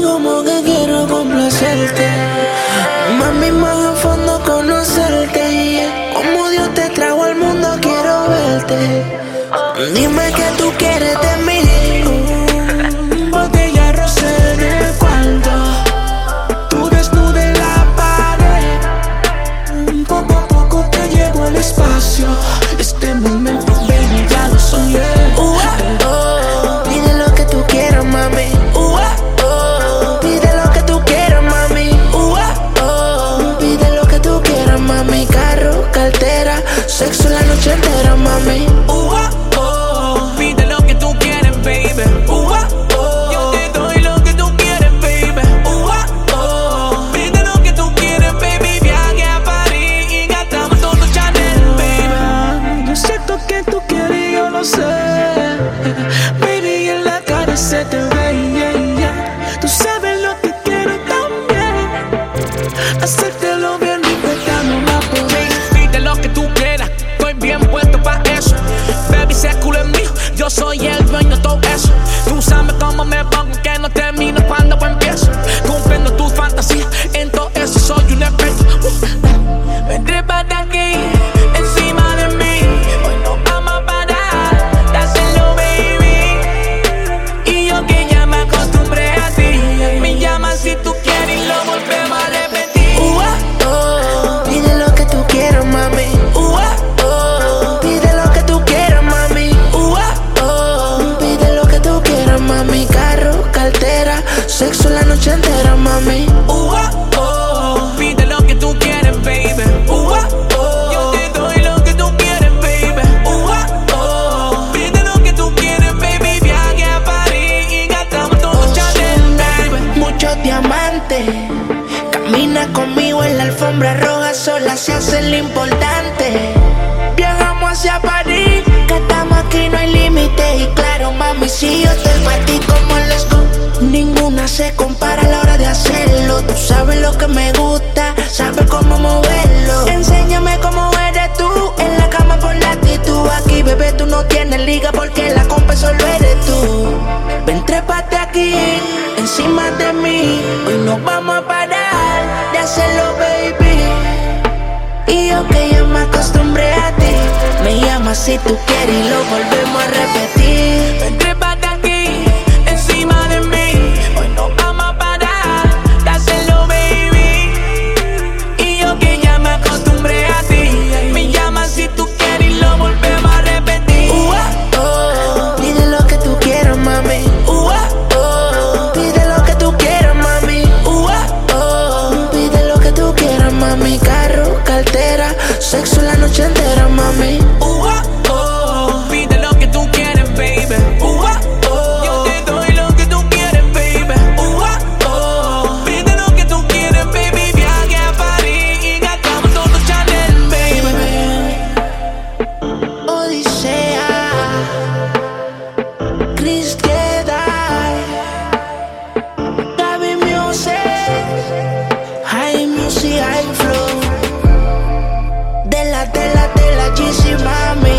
Como que quiero complacerte. Mami, más a fondo conocerte. Como Dios te trajo al mundo quiero verte. Dime sexo la noche entera, mami. Tú sabes cómo me pongo, mami. Carro, cartera, sexo la noche entera, mami. Uh, oh, pide lo que tú quieres, baby. Uh, oh, yo te doy lo que tú quieres, baby. Uh, oh, pide lo que tú quieres, baby. Viaje a París y gastamos todo Chanel, baby. Muchos diamantes. Camina conmigo en la alfombra roja, sola se hace lo importante. Viajamos hacia París, no hay límite. Y claro, mami, si yo para ti como los go. Ninguna se compara a la hora de hacerlo. Tú sabes lo que me gusta, sabes cómo Si tú quieres y lo volvemos a repetir. Ven, trépate aquí, encima de mí. Hoy no vamos a parar hacerlo, baby. Y yo que ya me acostumbré a ti. Me llamas si tú quieres y lo volvemos a repetir. Uh, oh, pide lo que tú quieras, mami. Uh, oh, pide lo que tú quieras, mami. Uh, oh, pide lo que tú quieras, mami. Music, High de la, de la, de la GC.